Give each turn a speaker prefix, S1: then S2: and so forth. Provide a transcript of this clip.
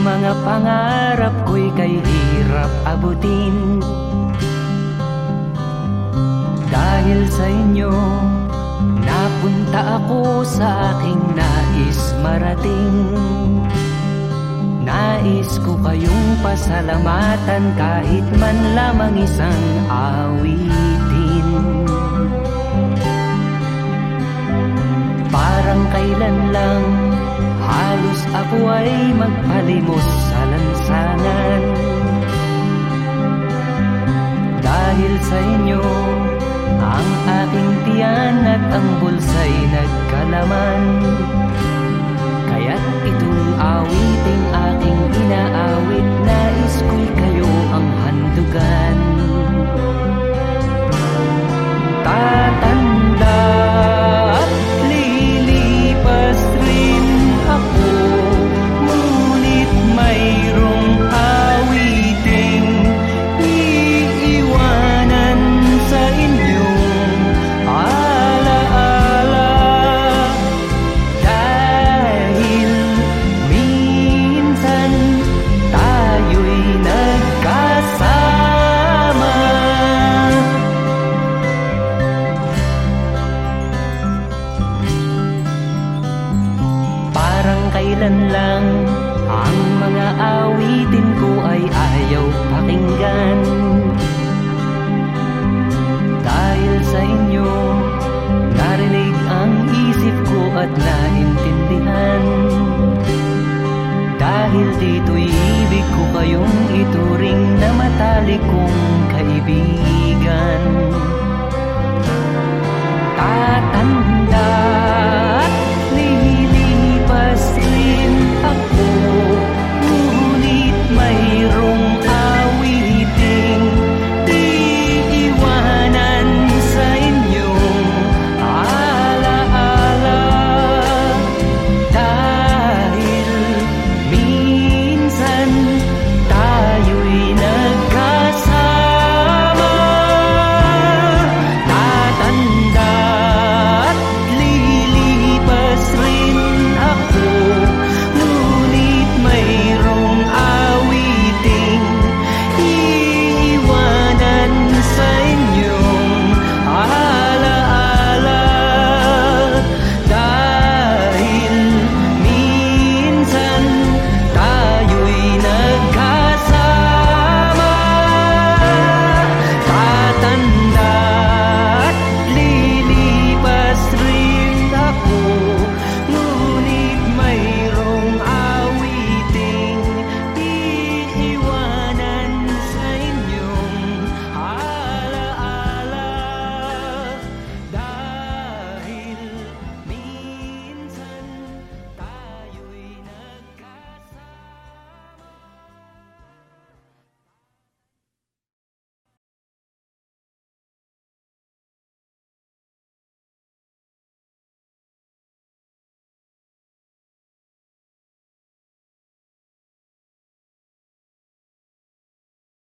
S1: mga pangarap ko'y kay hirap abutin. Dahil sa inyo, napunta ako sa aking nais marating. Nais ko kayong pasalamatan kahit man lamang isang awitin ako ay magpalimos sa lansangan Dahil sa inyo, ang aking tiyan at ang bulsa'y nagkalaman. Kaya't itong awiting Kailan lang. Ang mga awitin ko ay ayaw pakinggan. Dahil sa inyo, narinig ang isip ko at naintindihan. Dahil dito'y ibig ko kayong ituring na matalik kong kaibigan